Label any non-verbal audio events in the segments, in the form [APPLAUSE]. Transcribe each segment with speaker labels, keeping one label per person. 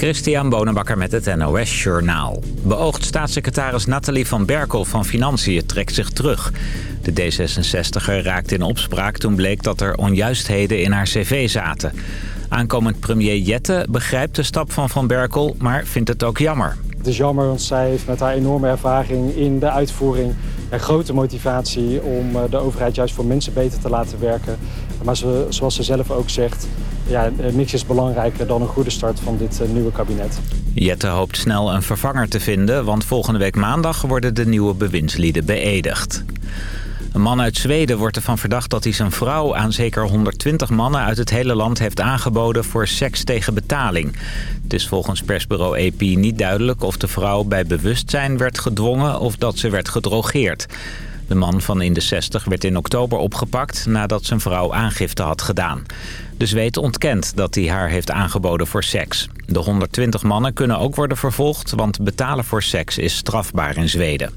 Speaker 1: Christian Bonenbakker met het NOS Journaal. Beoogd staatssecretaris Nathalie van Berkel van Financiën trekt zich terug. De D66er raakte in opspraak toen bleek dat er onjuistheden in haar cv zaten. Aankomend premier Jette begrijpt de stap van Van Berkel, maar vindt het ook jammer.
Speaker 2: Het is jammer, want zij heeft met haar enorme ervaring in de uitvoering... een grote motivatie om eh, de overheid juist voor mensen beter te laten werken. Maar zoals ze zelf ook zegt, ja, niks is belangrijker dan een goede start van dit eh, nieuwe kabinet.
Speaker 1: Jette hoopt snel een vervanger te vinden, want volgende week maandag worden de nieuwe bewindslieden beëdigd. Een man uit Zweden wordt ervan verdacht dat hij zijn vrouw aan zeker 120 mannen uit het hele land heeft aangeboden voor seks tegen betaling. Het is volgens persbureau AP niet duidelijk of de vrouw bij bewustzijn werd gedwongen of dat ze werd gedrogeerd. De man van in de 60 werd in oktober opgepakt nadat zijn vrouw aangifte had gedaan. De Zweed ontkent dat hij haar heeft aangeboden voor seks. De 120 mannen kunnen ook worden vervolgd, want betalen voor seks is strafbaar in Zweden.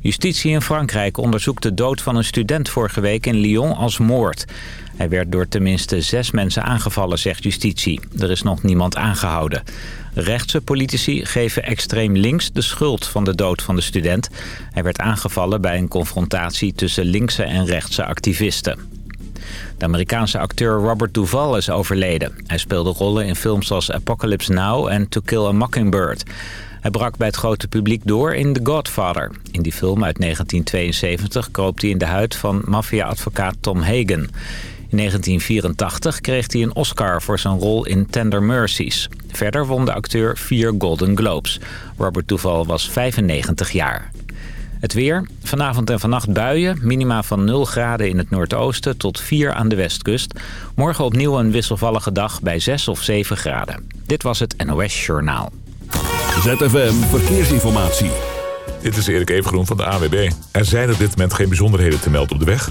Speaker 1: Justitie in Frankrijk onderzoekt de dood van een student vorige week in Lyon als moord. Hij werd door tenminste zes mensen aangevallen, zegt justitie. Er is nog niemand aangehouden. Rechtse politici geven extreem links de schuld van de dood van de student. Hij werd aangevallen bij een confrontatie tussen linkse en rechtse activisten. De Amerikaanse acteur Robert Duvall is overleden. Hij speelde rollen in films als Apocalypse Now en To Kill a Mockingbird. Hij brak bij het grote publiek door in The Godfather. In die film uit 1972 kroop hij in de huid van maffia-advocaat Tom Hagen. In 1984 kreeg hij een Oscar voor zijn rol in Tender Mercies. Verder won de acteur vier Golden Globes. Robert Duval was 95 jaar. Het weer. Vanavond en vannacht buien. Minima van 0 graden in het noordoosten tot 4 aan de westkust. Morgen opnieuw een wisselvallige dag bij 6 of 7 graden. Dit was het NOS Journaal.
Speaker 3: ZFM Verkeersinformatie.
Speaker 4: Dit is Erik Evengroen van de AWB. Er zijn op dit moment geen bijzonderheden te melden op de weg.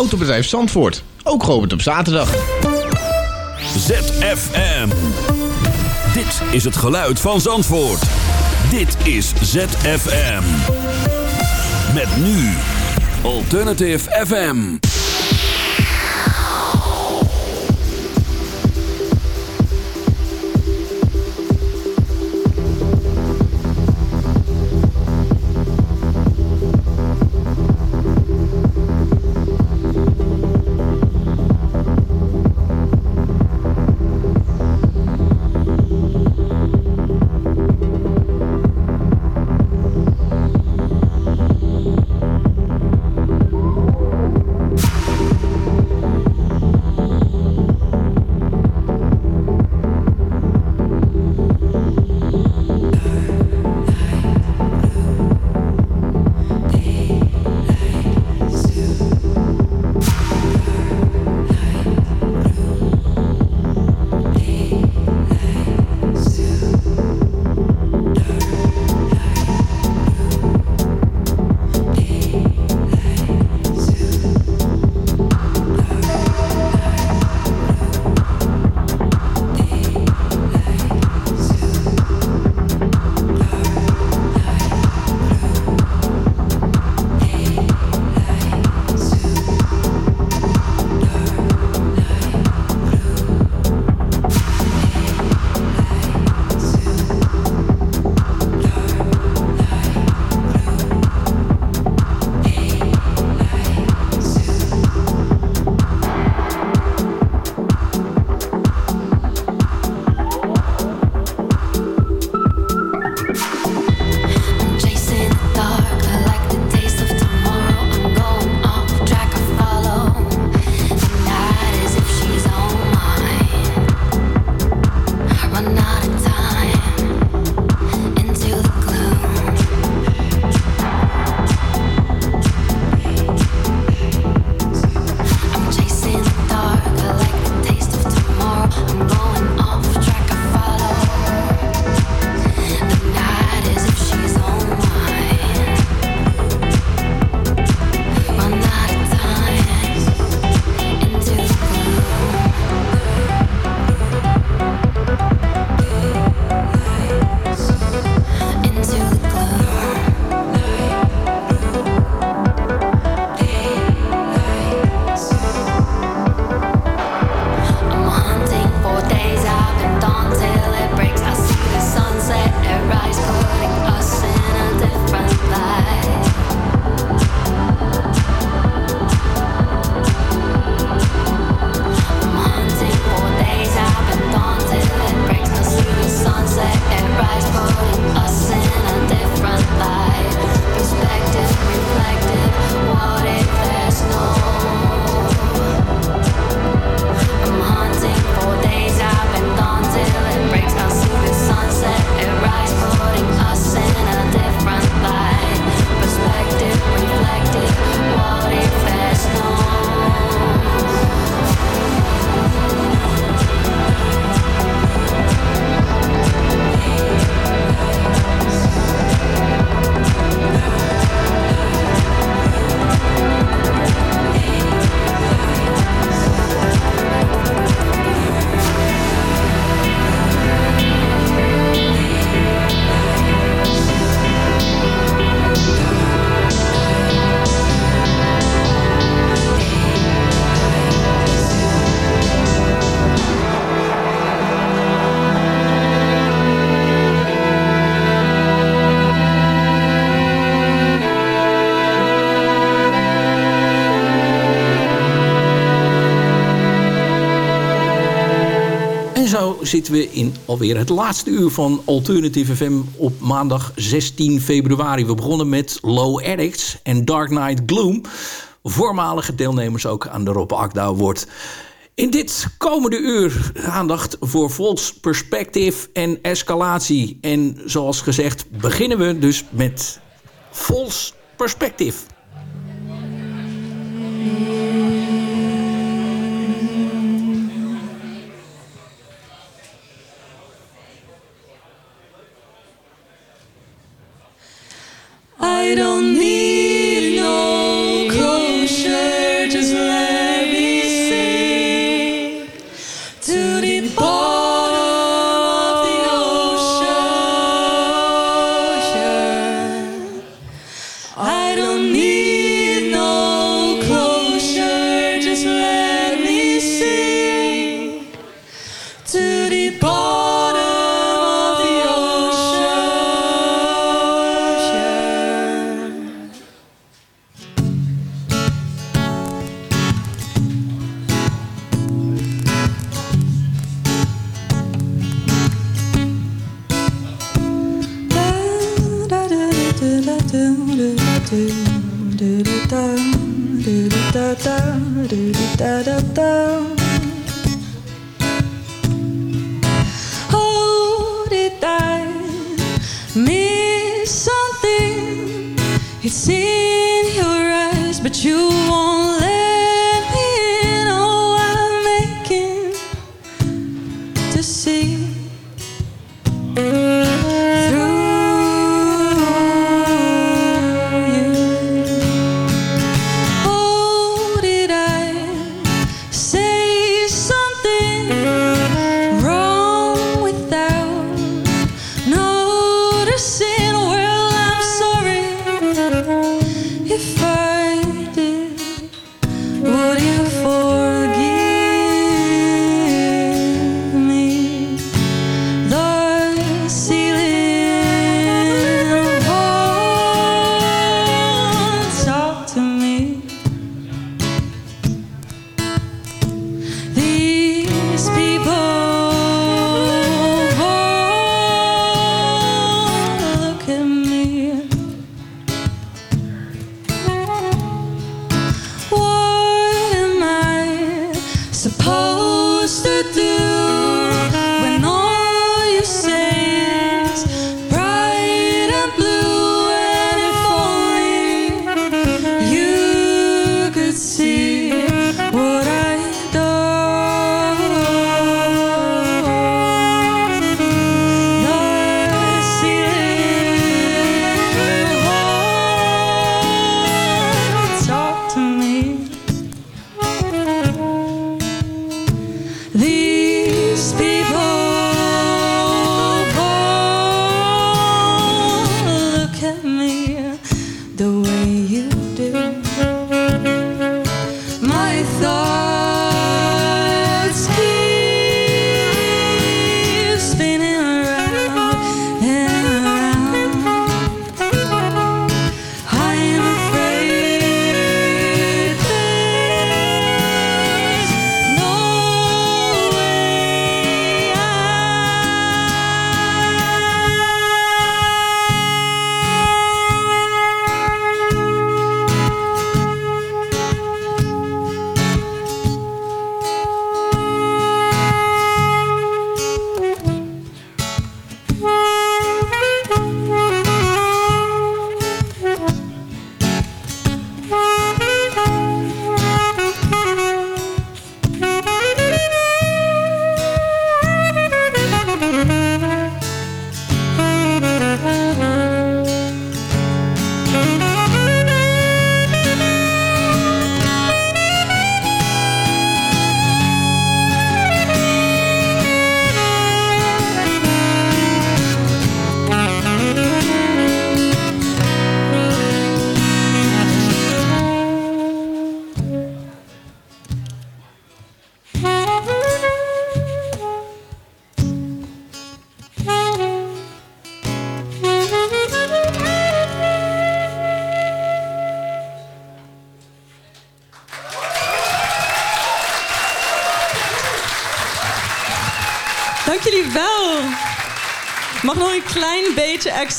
Speaker 5: Autobedrijf Zandvoort, ook geopend op zaterdag.
Speaker 3: ZFM. Dit is het geluid van Zandvoort. Dit is ZFM. Met nu Alternative FM.
Speaker 6: Zitten we in alweer het laatste uur van Alternative FM op maandag 16 februari. We begonnen met Low Addicts en Dark Knight Gloom. Voormalige deelnemers ook aan de Rob Akda wordt. In dit komende uur aandacht voor false perspective en escalatie. En zoals gezegd beginnen we dus met false perspective.
Speaker 7: I don't need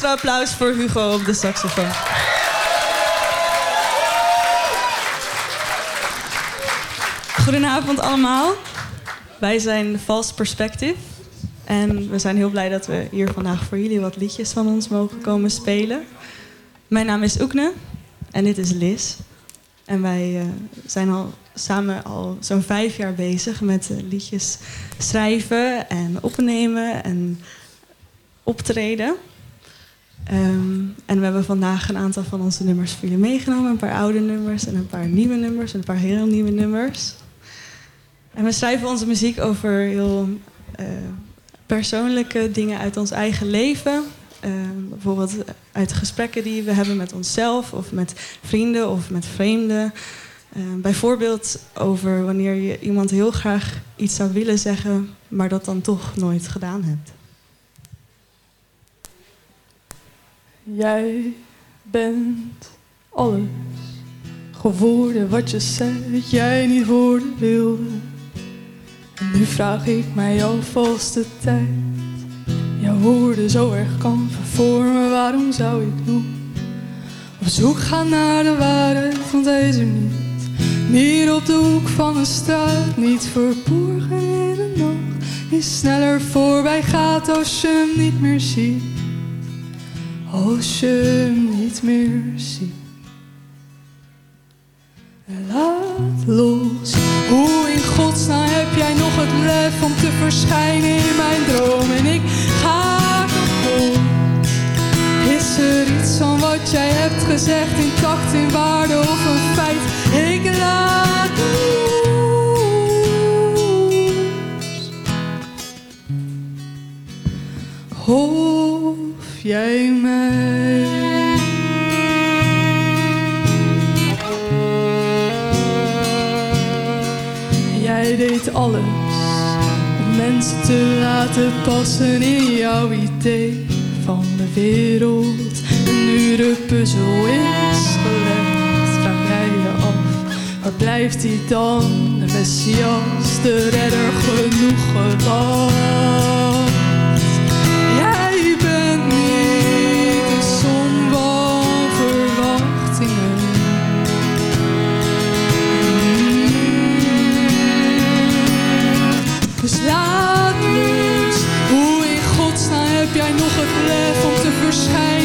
Speaker 8: extra applaus voor Hugo op de saxofoon. Goedenavond allemaal. Wij zijn False Perspective. En we zijn heel blij dat we hier vandaag voor jullie wat liedjes van ons mogen komen spelen. Mijn naam is Oekne en dit is Liz. En wij uh, zijn al samen al zo'n vijf jaar bezig met uh, liedjes schrijven en opnemen en optreden. Um, en we hebben vandaag een aantal van onze nummers voor jullie meegenomen. Een paar oude nummers en een paar nieuwe nummers en een paar heel nieuwe nummers. En we schrijven onze muziek over heel uh, persoonlijke dingen uit ons eigen leven. Uh, bijvoorbeeld uit gesprekken die we hebben met onszelf of met vrienden of met vreemden. Uh, bijvoorbeeld over wanneer je iemand heel graag iets zou willen zeggen, maar dat dan toch nooit gedaan hebt.
Speaker 9: Jij bent alles geworden wat je zei jij niet worden wilde. En nu vraag ik mij af als de tijd jouw woorden zo erg kan vervormen. Waarom zou ik doen? Op zoek gaan naar de waarheid, want er niet. Niet op de hoek van een straat, niet verborgen in de nacht. Die sneller voorbij gaat als je hem niet meer ziet. Als je hem niet meer ziet. Laat los. Hoe in godsnaam heb jij nog het lef om te verschijnen in mijn droom? En ik ga kapot. Is er iets van wat jij hebt gezegd intact in waarde of een feit? Ik laat los. Of jij mij. Jij deed alles om mensen te laten passen in jouw idee van de wereld. En nu de puzzel is gelegd, vraag jij je af. Waar blijft hij dan, de Messias, de redder genoeg gewacht? Laat los. Hoe in godsnaam heb jij nog het lef om te verschijnen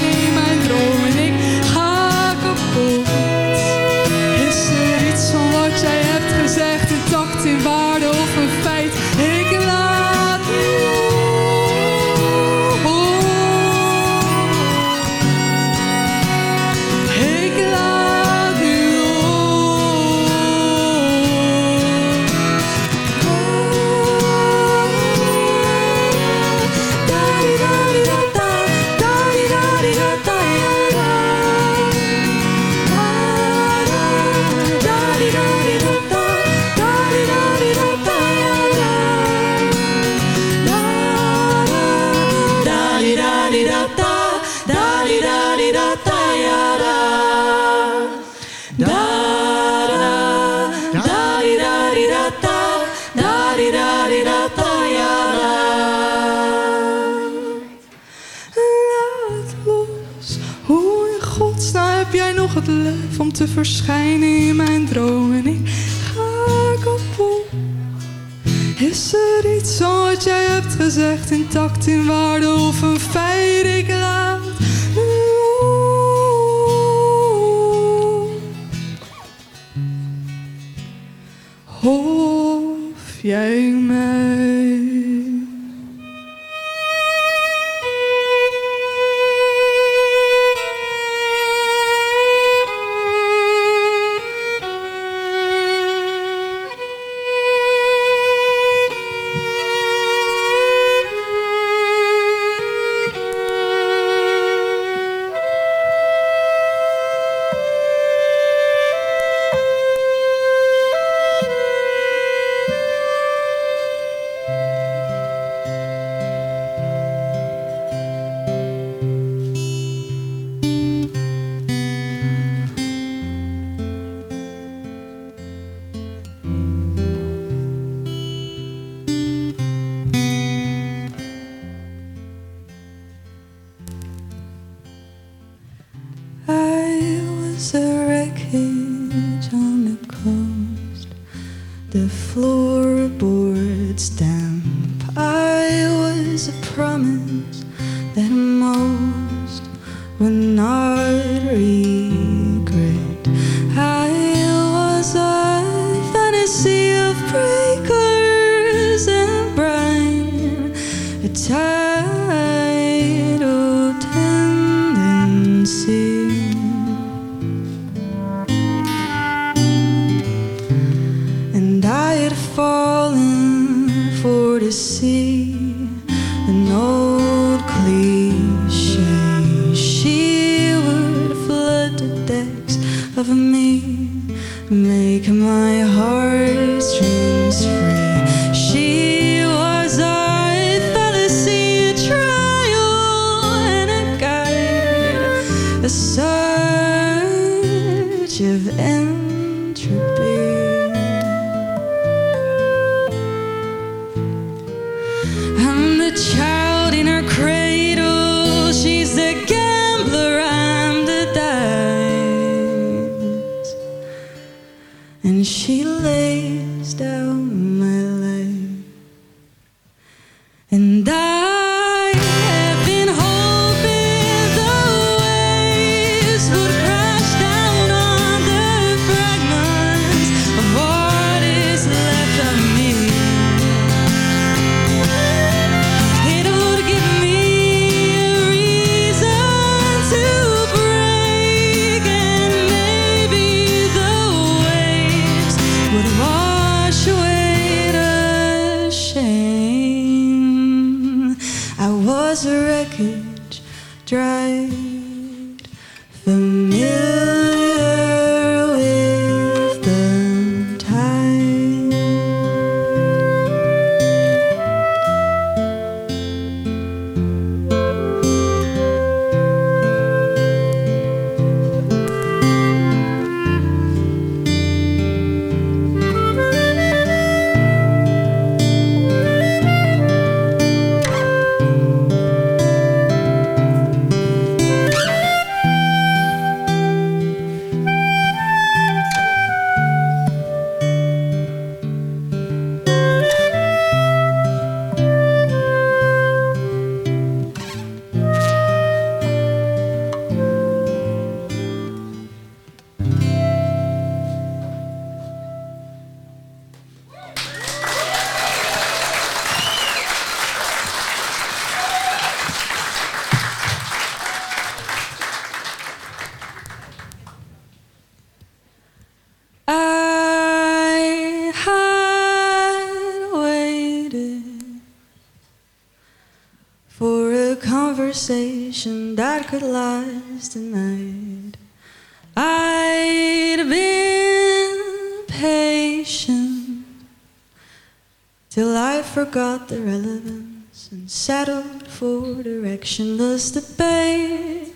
Speaker 7: forgot the relevance and settled for directionless debate.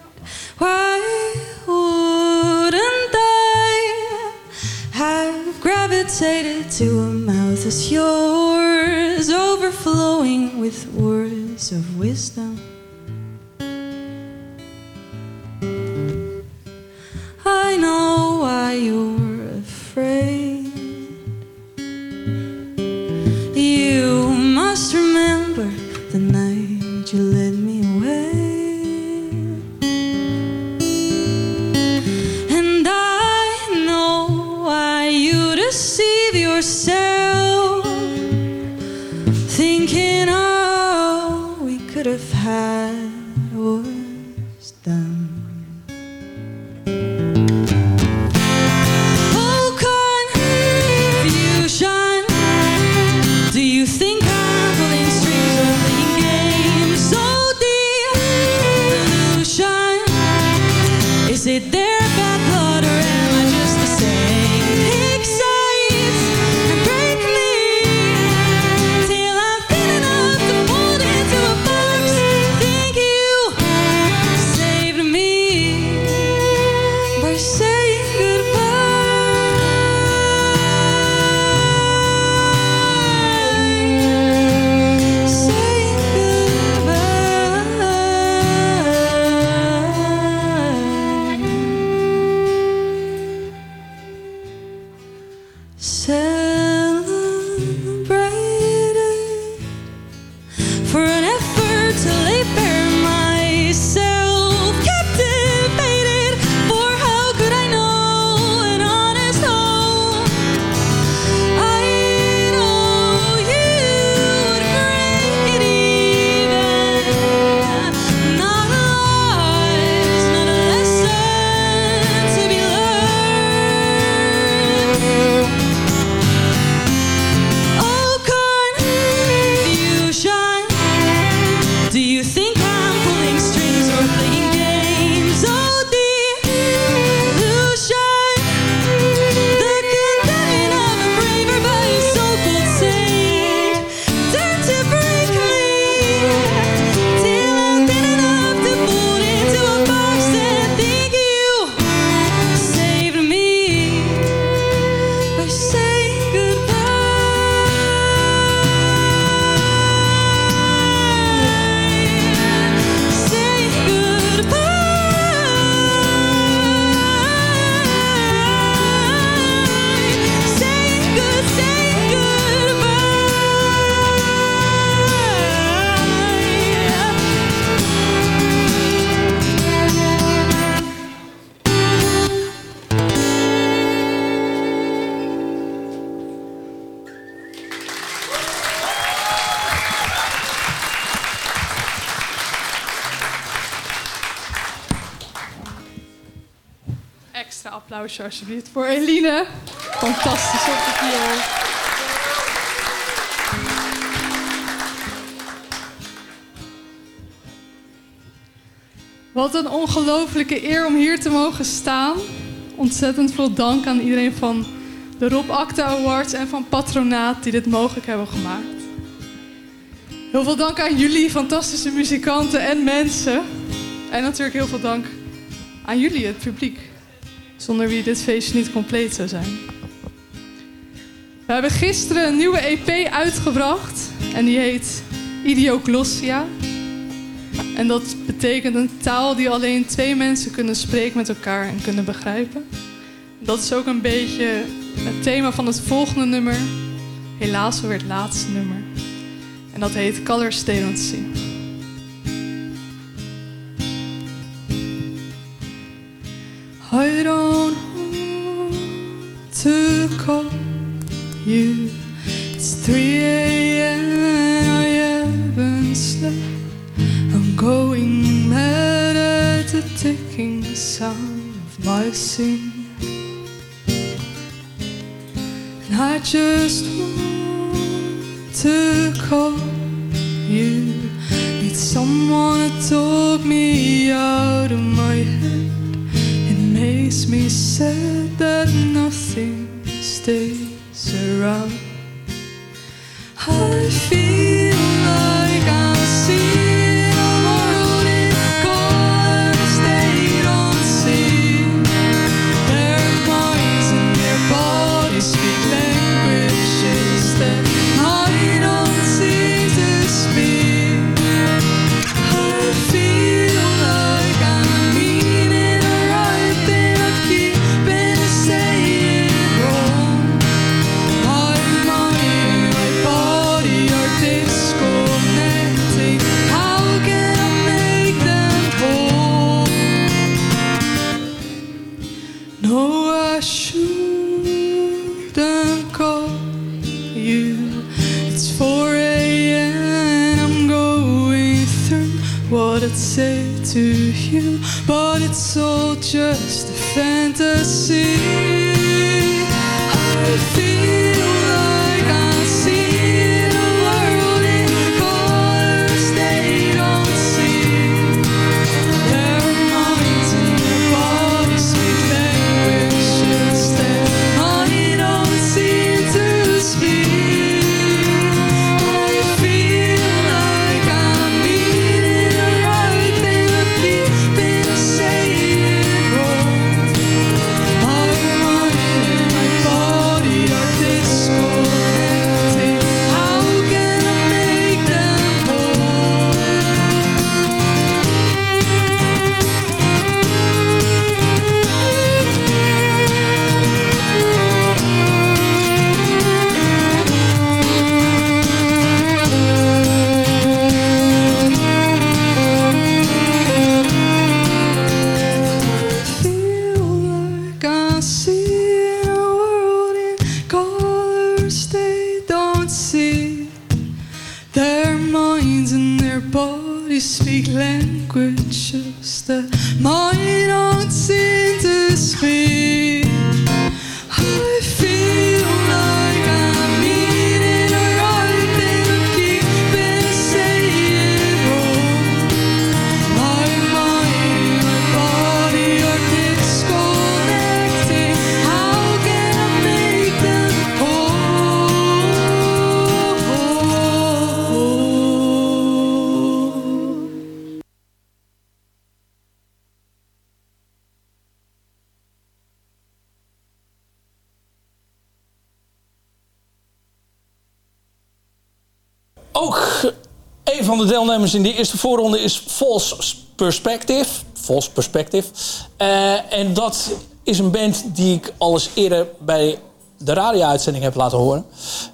Speaker 7: Why wouldn't I have gravitated to a mouth as yours, overflowing with words of wisdom? Applausje voor Eline. Fantastisch op. Wat een ongelofelijke eer om hier te mogen staan. Ontzettend veel dank aan iedereen van de Rob Acta Awards en van Patronaat die dit mogelijk hebben gemaakt. Heel veel dank aan jullie, fantastische muzikanten en mensen. En natuurlijk heel veel dank aan jullie, het publiek. Zonder wie dit feestje niet compleet zou zijn. We hebben gisteren een nieuwe EP uitgebracht. En die heet Idioglossia. En dat betekent een taal die alleen twee mensen kunnen spreken met elkaar en kunnen begrijpen. Dat is ook een beetje het thema van het volgende nummer. Helaas alweer het laatste nummer. En dat heet Color Stay Don't See. I don't want call you. It's 3 a.m. and I haven't slept. I'm going mad at the ticking sound of my sin. And I just want to call say to you, but it's all just a fantasy. I feel
Speaker 6: Ook een van de deelnemers in die eerste voorronde is False Perspective. False Perspective. Eh, en dat is een band die ik al eens eerder bij de radio-uitzending heb laten horen.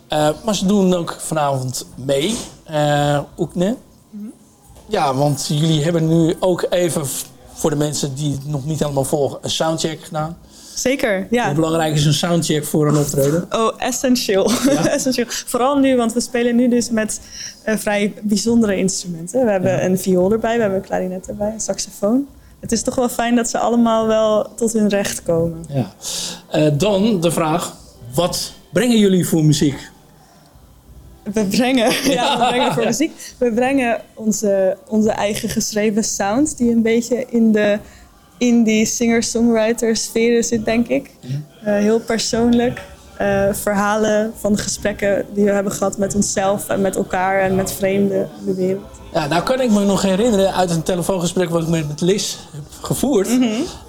Speaker 6: Eh, maar ze doen ook vanavond mee. Eh Oekne. Ja, want jullie hebben nu ook even, voor de mensen die het nog niet helemaal volgen, een soundcheck gedaan.
Speaker 8: Zeker, ja.
Speaker 6: Hoe belangrijk is een soundcheck voor een optreden? [LAUGHS]
Speaker 8: Oh, essentieel. [LAUGHS] essentieel. Vooral nu, want we spelen nu dus met eh, vrij bijzondere instrumenten. We hebben een viool erbij, we hebben een klarinet erbij, een saxofoon. het is toch wel fijn dat ze allemaal wel tot hun recht komen.
Speaker 6: Ja. Eh, dan de vraag, wat brengen jullie voor muziek?
Speaker 8: We brengen, [LAUGHS] ja, we brengen voor muziek. We brengen onze, onze eigen geschreven sound, die een beetje in de indie singer-songwriter sfeer zit, denk ik. Eh, heel persoonlijk. Eh, verhalen van gesprekken die we hebben gehad met onszelf en met elkaar en met vreemden in de wereld.
Speaker 6: Ja, nou kan ik me nog herinneren uit een telefoongesprek wat ik met Liz heb gevoerd.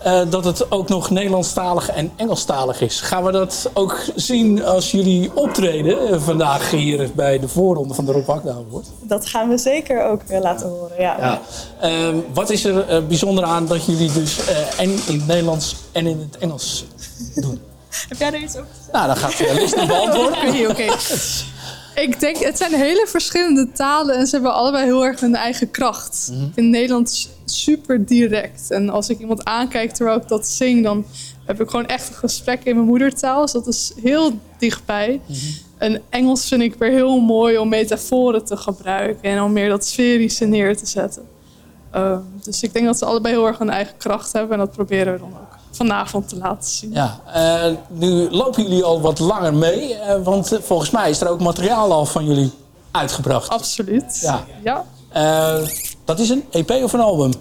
Speaker 6: eh, dat het ook nog Nederlandstalig en Engelstalig is. Gaan we dat ook zien als jullie optreden eh, vandaag hier bij de voorronde van de Rob Akda wordt?
Speaker 8: Dat gaan we zeker ook eh, laten horen, ja.
Speaker 6: Ja. Ehm, wat is er bijzonder aan dat jullie dus en in het Nederlands en in het Engels doen? [LAUGHS]
Speaker 8: Heb jij er iets over?
Speaker 6: Nou, dan gaat Liz het beantwoorden. [LAUGHS]
Speaker 9: Oké, oké. [LAUGHS] Ik denk, het zijn hele verschillende talen en ze hebben allebei heel erg hun eigen kracht. In Nederland super direct. En als ik iemand aankijk terwijl ik dat zing, dan heb ik gewoon echt een gesprek in mijn moedertaal. Dus dat is heel dichtbij. En Engels vind ik weer heel mooi om metaforen te gebruiken en om meer dat sferische neer te zetten. Ehm, dus ik denk dat ze allebei heel erg hun eigen kracht hebben en dat proberen we dan ook vanavond te laten zien.
Speaker 6: Ja, eh, nu lopen jullie al wat langer mee, eh, want eh, volgens mij is er ook materiaal al van jullie uitgebracht.
Speaker 9: Absoluut.
Speaker 6: Ja.
Speaker 9: ja.
Speaker 6: Eh, dat is een EP of een album?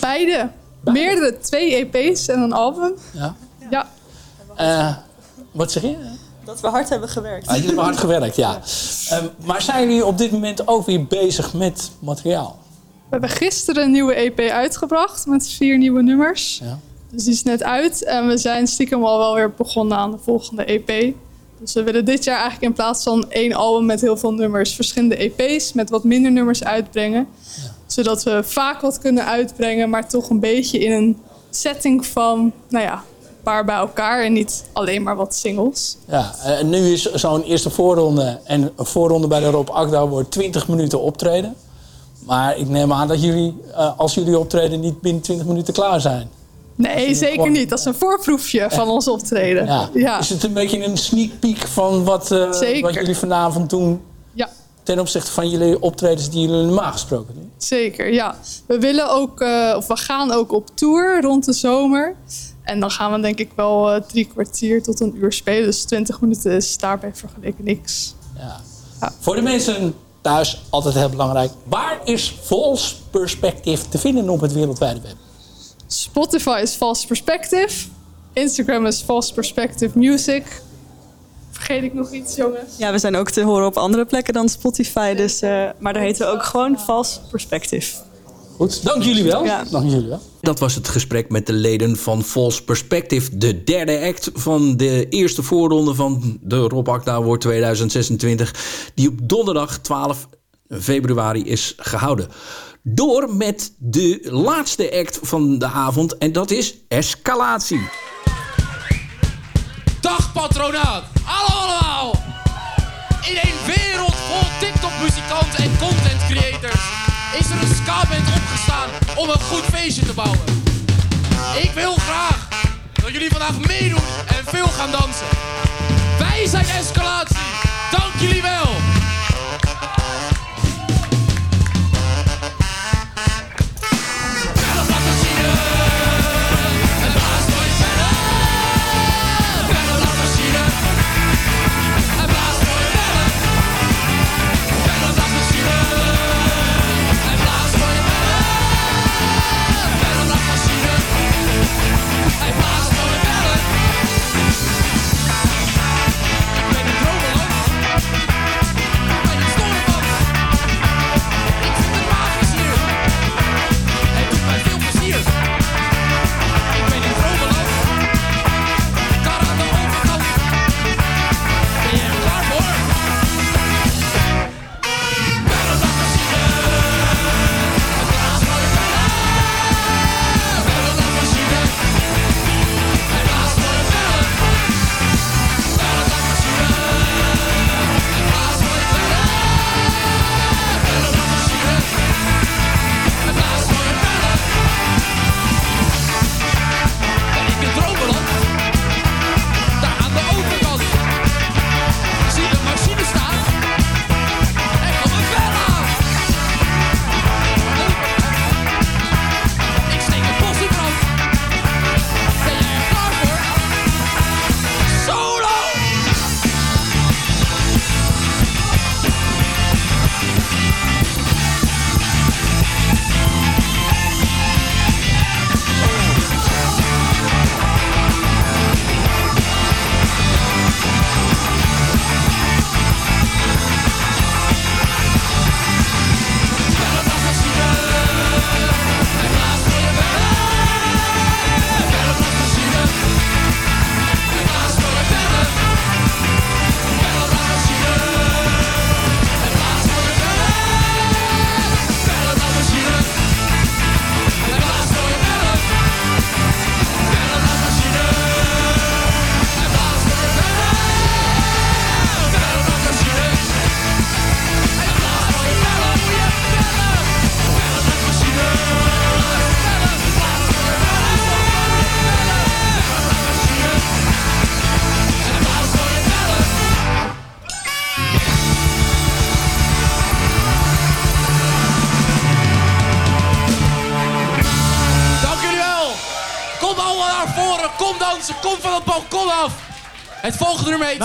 Speaker 9: Beide. Meerdere, twee EP's en een album.
Speaker 6: Ja.
Speaker 9: Ja.
Speaker 6: Eh, wat zeg je?
Speaker 8: Dat we hard hebben gewerkt.
Speaker 6: Ah, jullie hebben hard gewerkt, ja. Ehm, maar zijn jullie op dit moment ook weer bezig met materiaal?
Speaker 9: We hebben gisteren een nieuwe EP uitgebracht met vier nieuwe nummers.
Speaker 6: Ja.
Speaker 9: Dus die is net uit. En we zijn stiekem al wel weer begonnen aan de volgende EP. Dus we willen dit jaar eigenlijk in plaats van één album met heel veel nummers... verschillende EP's met wat minder nummers uitbrengen. Zodat we vaak wat kunnen uitbrengen... maar toch een beetje in een setting van, nou ja, een paar bij elkaar... en niet alleen maar wat singles.
Speaker 6: Ja, en nu is zo'n eerste voorronde en een voorronde bij de Rob Akda wordt 20 minuten optreden. Maar ik neem aan dat jullie, eh, als jullie optreden, niet binnen 20 minuten klaar zijn.
Speaker 9: Nee, zeker
Speaker 6: gewoon-
Speaker 9: niet. Dat is een voorproefje van ons optreden.
Speaker 6: Ja.
Speaker 9: ja.
Speaker 6: Is het een beetje een sneak peek van wat, eh, wat jullie vanavond doen
Speaker 9: Ja.
Speaker 6: ten opzichte van jullie optredens die jullie normaal gesproken doen?
Speaker 9: Zeker, ja. We willen ook, eh, of we gaan ook op tour rond de zomer. En dan gaan we denk ik wel eh, drie kwartier tot een uur spelen. Dus 20 minuten is daarbij vergeleken niks.
Speaker 6: Ja. Voor de mensen thuis altijd heel belangrijk. Waar is False Perspective te vinden op het wereldwijde web?
Speaker 9: Spotify is False Perspective. Instagram is False Perspective Music. Vergeet ik nog iets, jongens?
Speaker 8: Ja, we zijn ook te horen op andere plekken dan Spotify. Dus, eh, maar daar heten we ook gewoon False Perspective.
Speaker 6: Goed, dank jullie wel.
Speaker 8: Ja.
Speaker 6: Dank jullie wel. Dat was het gesprek met de leden van False Perspective. De derde act van de eerste voorronde van de Rob Akda Award 2026. Die op donderdag 12 februari is gehouden. Door met de laatste act van de avond. En dat is Escalatie.
Speaker 10: Dag patronaat, allemaal! In een wereld vol TikTok-muzikanten en content creators is er een ska-band opgestaan om een goed feestje te bouwen. Ik wil graag dat jullie vandaag meedoen en veel gaan dansen. Wij zijn Escalatie, dank jullie wel! Het volgende nummer heet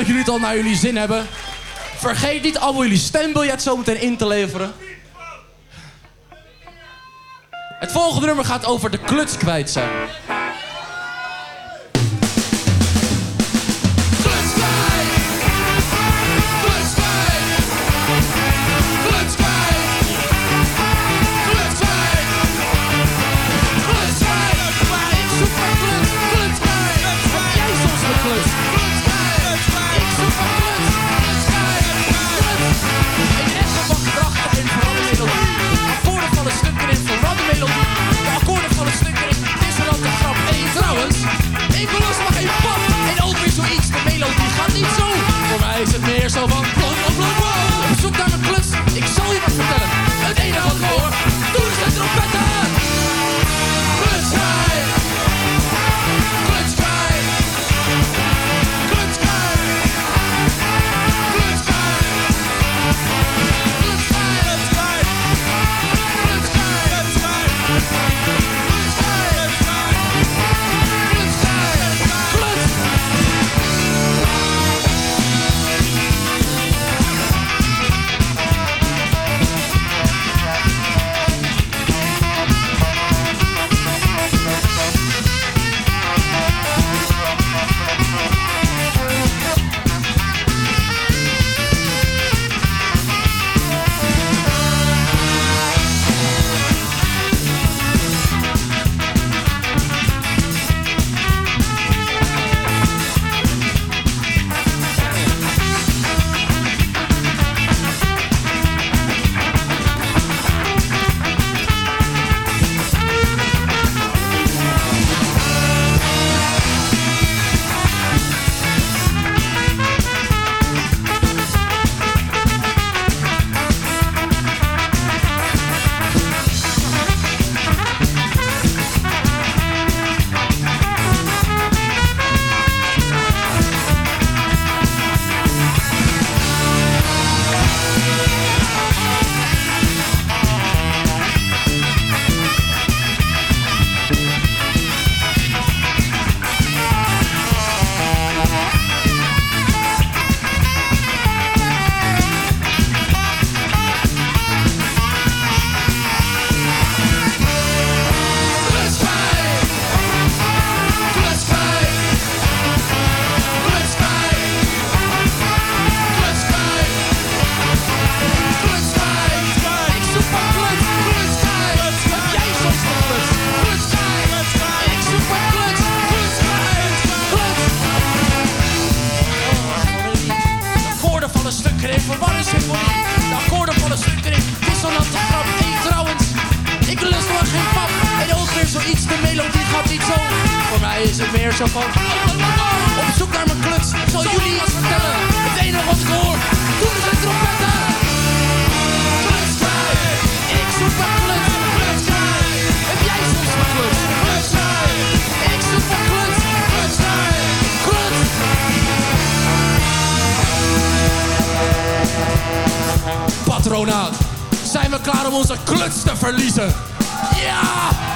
Speaker 10: dat jullie het al naar jullie zin hebben. Vergeet niet allemaal jullie stembiljet zometeen in te leveren. Het volgende nummer gaat over de kluts kwijt zijn. patronaat. Zijn we klaar om onze kluts te verliezen? Ja!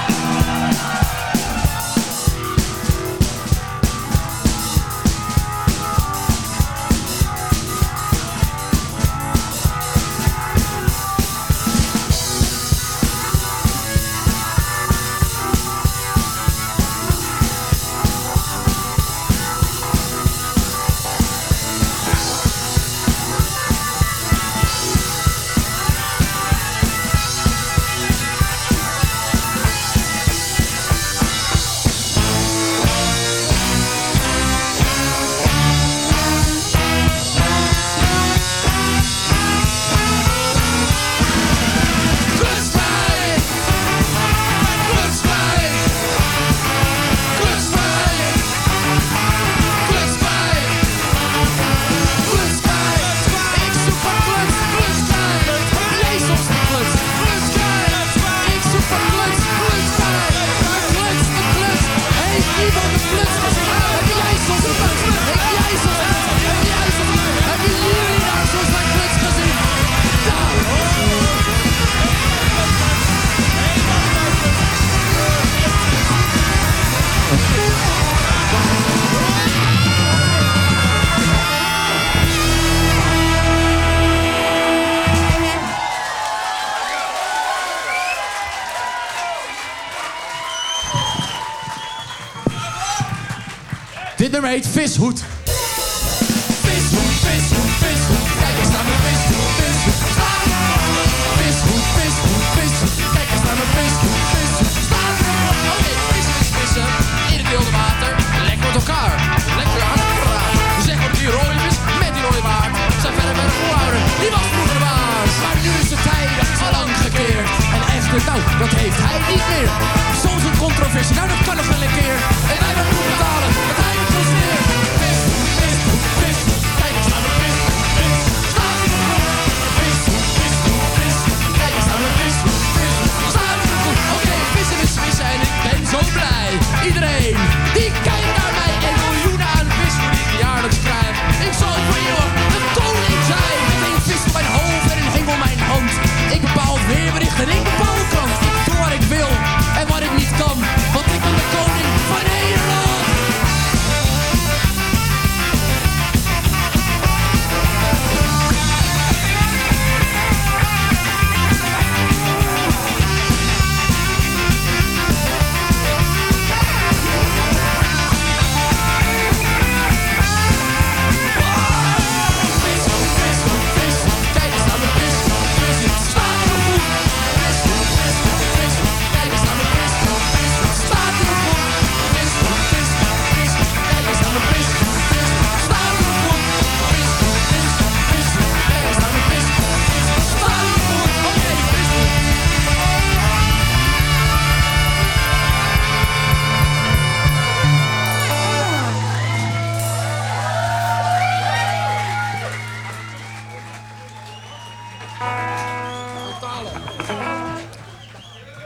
Speaker 10: vishoed. Vishoed, vishoed, vishoed. Kijk eens naar mijn vishoed, vishoed. Staan. Vishoed, vishoed, vishoed. Kijk eens naar mijn vishoed, vishoed. Staan. Oh nee, vissen is. In het wilde water. Lekker met elkaar. Lekker aan het praten. Zeg op die rode vis met die rode. Zijn verder bij de. Die was vroeger de. Maar nu is de tijd allang en echt echte touw dat heeft hij niet meer. Soms een controversie. Nou, dat kan nog wel een keer. En wij moeten betalen.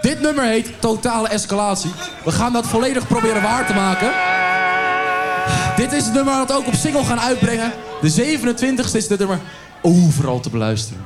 Speaker 10: Dit nummer heet Totale Escalatie. We gaan dat volledig proberen waar te maken. Dit is het nummer dat we ook op single gaan uitbrengen. De 27e is dit nummer overal te beluisteren.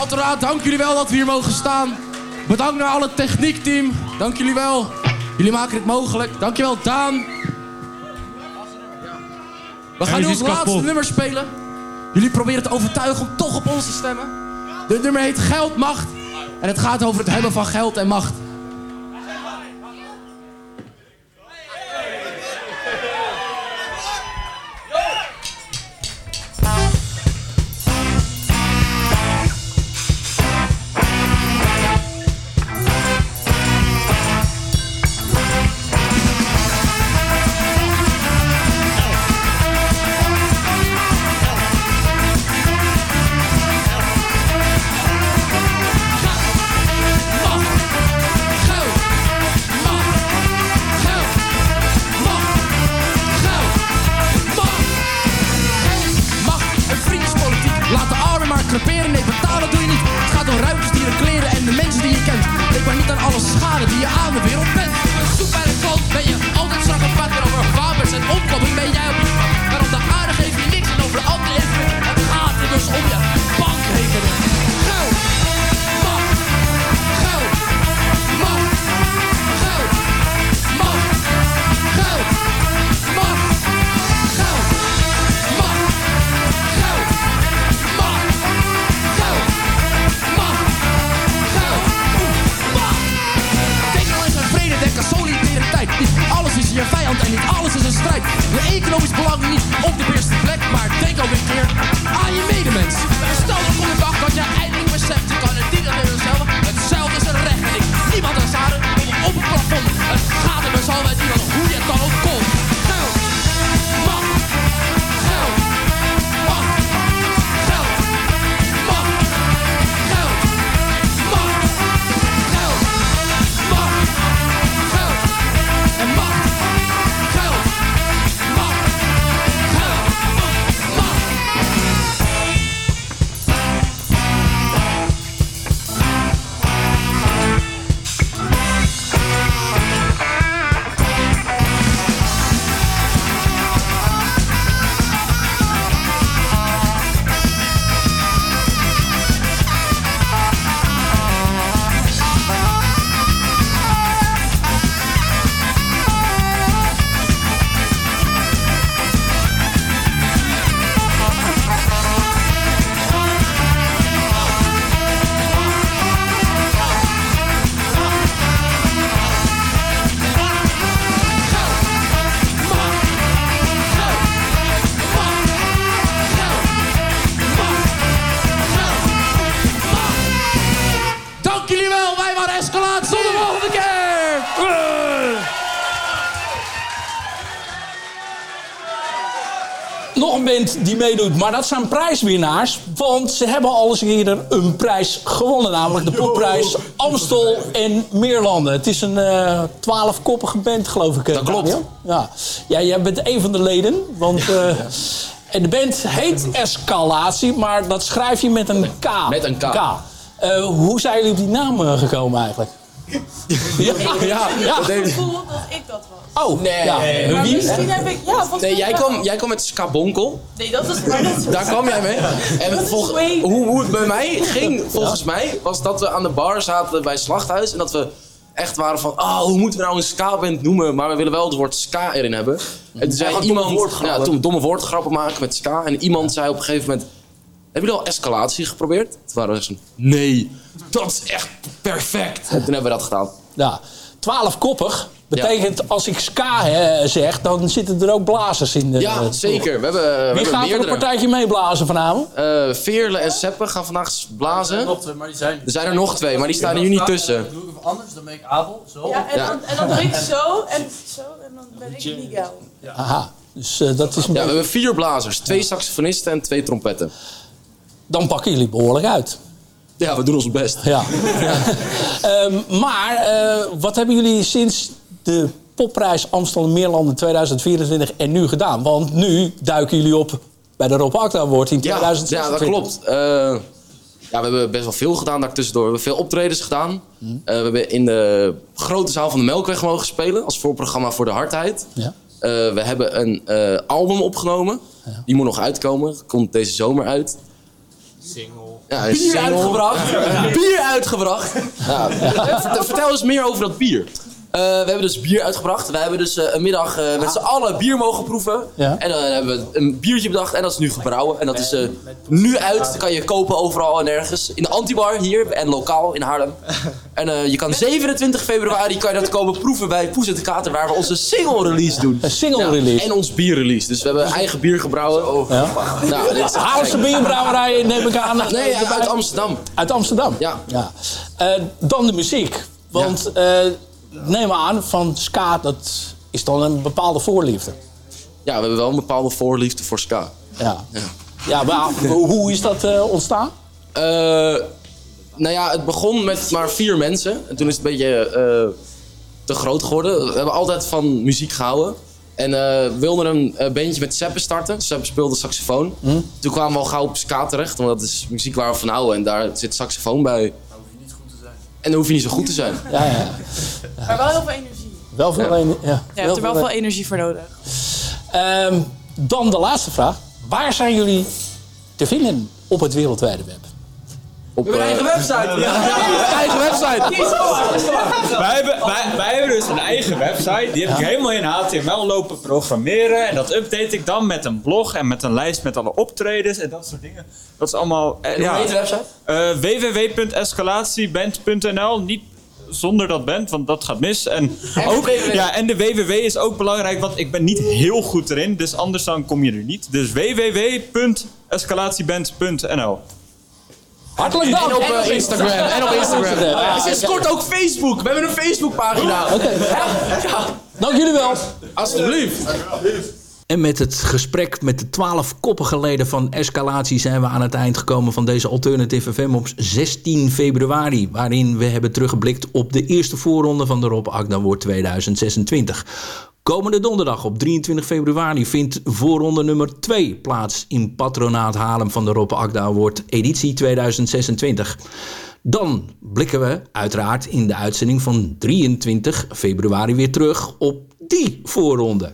Speaker 10: Pastoraat, dank jullie wel dat we hier mogen staan. Bedankt naar alle techniekteam. Dank jullie wel. Jullie maken het mogelijk. Dankjewel Daan. We gaan nu ons laatste nummer spelen. Jullie proberen te overtuigen om toch op ons te stemmen. Dit nummer heet Geld, Macht. En het gaat over het hebben van geld en. Macht
Speaker 6: meedoet, maar dat zijn prijswinnaars. Want ze hebben al eens eerder een prijs gewonnen. Namelijk de popprijs Amstel en Meerlanden. Het is een eh twaalfkoppige band, geloof ik. Dat
Speaker 11: klopt.
Speaker 6: Ja. ja, jij bent een van de leden. Want, eh, En de band heet Escalatie, maar dat schrijf je met een K.
Speaker 11: Met een K.
Speaker 6: Eh, hoe zijn jullie op die naam eh, gekomen eigenlijk? Ja, ja, ja.
Speaker 11: dat deed-
Speaker 8: gevoel dat ik dat was.
Speaker 6: Oh,
Speaker 11: Nee.
Speaker 6: ja.
Speaker 8: Maar
Speaker 6: Wie?
Speaker 8: misschien heb ik... Ja,
Speaker 11: Nee, jij kwam, jij kwam met Skabonkel.
Speaker 8: Nee, dat is... Maar dat is
Speaker 11: Daar kwam jij mee. En volg- hoe, hoe het bij mij ging, volgens mij, was dat we aan de bar zaten bij Slachthuis. En dat we echt waren van, oh, hoe moeten we nou een ska-band noemen? Maar we willen wel het woord ska erin hebben. En toen zei iemand,
Speaker 12: domme
Speaker 11: ja, toen domme woordgrappen maken met ska. En iemand zei op een gegeven moment, hebben jullie al escalatie geprobeerd? Toen waren we zo, nee, dat is echt perfect. En [LAUGHS] toen hebben we dat gedaan.
Speaker 6: Ja, twaalfkoppig. Betekent als ik ska hè, zeg, dan zitten er ook blazers in. De,
Speaker 11: Ja, zeker. We hebben, we
Speaker 6: Wie
Speaker 11: hebben
Speaker 6: gaat er een
Speaker 11: meerdere.
Speaker 6: partijtje meeblazen vanavond?
Speaker 11: Eh, Veerle en Seppe gaan vandaag blazen.
Speaker 12: Nog twee, maar die zijn...
Speaker 11: Er zijn er nog twee, maar die staan er nu niet tussen.
Speaker 12: Dan doe ik even anders, dan ben ik Abel, zo.
Speaker 8: Ja, en dan, en dan doe ik zo en [LAUGHS] zo en dan ben ik Miguel.
Speaker 6: Aha, dus eh, dat is een
Speaker 11: Ja, we hebben vier blazers. Twee saxofonisten en twee trompetten.
Speaker 6: Dan pakken jullie behoorlijk uit.
Speaker 11: Ja, we doen ons best.
Speaker 6: Ja. [LAUGHS] Ehm, maar eh, wat hebben jullie sinds de popprijs Amstel en Meerlanden 2024 en nu gedaan? Want nu duiken jullie op bij de Rob Acta Award in
Speaker 11: Ja,
Speaker 6: 2026.
Speaker 11: ja dat klopt. Eh, ja, we hebben best wel veel gedaan daartussendoor. We hebben veel optredens gedaan.
Speaker 6: Mhm.
Speaker 11: Eh, we hebben in de grote zaal van de Melkweg mogen spelen als voorprogramma voor de hardheid.
Speaker 6: Ja.
Speaker 11: We hebben een album opgenomen. Die moet nog uitkomen. Komt deze zomer uit.
Speaker 12: Single.
Speaker 11: Ja,
Speaker 13: Bier
Speaker 11: single.
Speaker 13: uitgebracht. Bier uitgebracht.
Speaker 11: Ja. Vert- Vertel eens meer over dat bier. Eh, we hebben dus bier uitgebracht. We hebben dus eh, een middag eh, met z'n allen bier mogen proeven.
Speaker 13: Ja.
Speaker 11: En dan hebben we een biertje bedacht en dat is nu gebrouwen. En dat is eh, nu uit. Dat kan je kopen overal en ergens. In de Antibar hier en lokaal in Haarlem. En eh, je kan 27 februari kan je dat komen proeven bij Poes en de Kater waar we onze single release doen.
Speaker 13: Een single
Speaker 11: Ja,
Speaker 13: release.
Speaker 11: En ons bier release. Dus we hebben eigen bier gebrouwen.
Speaker 13: Ja.
Speaker 11: Nou, dit is
Speaker 13: Haarlemse bierbrouwerij neem ik aan.
Speaker 11: Nee, uit Amsterdam.
Speaker 13: Uit Amsterdam?
Speaker 11: Ja.
Speaker 13: ja. Eh, dan de muziek. Want eh, neem aan, van ska, dat is dan een bepaalde voorliefde.
Speaker 11: Ja, we hebben wel een bepaalde voorliefde voor ska.
Speaker 13: Ja. Ja, maar hoe is dat eh, ontstaan?
Speaker 11: Eh, nou ja, het begon met maar vier mensen. En toen is het een beetje eh, te groot geworden. We hebben altijd van muziek gehouden. En we wilden een bandje met Seppe starten. Seppe speelde saxofoon. Toen kwamen we al gauw op ska terecht. Want dat is muziek waar we van houden. En daar zit saxofoon bij. En dan hoef je niet zo goed te zijn.
Speaker 13: Ja, ja.
Speaker 14: Maar wel heel veel energie.
Speaker 13: Wel veel...
Speaker 14: Ja.
Speaker 13: een- ja.
Speaker 14: Je hebt er wel
Speaker 13: veel-
Speaker 14: veel energie voor nodig.
Speaker 13: Ehm, dan de laatste vraag. Waar zijn jullie te vinden op het wereldwijde web?
Speaker 11: Op,
Speaker 13: een eigen website. eigen website.
Speaker 15: Wij hebben, wij, wij hebben dus een eigen website. Die heb ik helemaal in HTML lopen programmeren. En dat update ik dan met een blog en met een lijst met alle optredens en dat soort dingen. Dat is allemaal... eh,
Speaker 11: En hoe heet de website?
Speaker 15: eh, www.escalatieband.nl. Niet zonder dat band, want dat gaat mis. En, ook, ja, en de www is ook belangrijk, want ik ben niet heel goed erin. Dus anders dan kom je er niet. Dus www.escalatieband.nl.
Speaker 13: Hartelijk
Speaker 11: En op eh, Instagram. En op Instagram.
Speaker 13: Ja,
Speaker 11: En sinds kort ook Facebook. We hebben een Facebookpagina.
Speaker 13: Oké. Dank jullie wel.
Speaker 11: Alsjeblieft.
Speaker 6: En met het gesprek met de twaalf koppige leden van Escalatie zijn we aan het eind gekomen van deze Alternative FM op 16 februari. Waarin we hebben teruggeblikt op de eerste voorronde van de Rob Agda Award 2026. Komende donderdag op 23 februari vindt voorronde nummer 2 plaats in Patronaat Haarlem van de Rob Agda Award editie 2026. Dan blikken we uiteraard in de uitzending van 23 februari weer terug op die voorronde.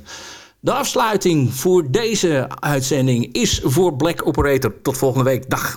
Speaker 6: De afsluiting voor deze uitzending is voor Black Operator. Tot volgende week. Dag.